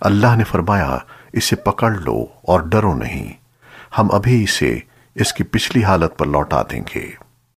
اللہ نے فرمایا، اسے پکڑ لو اور ڈرو نہیں، ہم ابھی اسے اس کی پچھلی حالت پر لوٹا دیں گے۔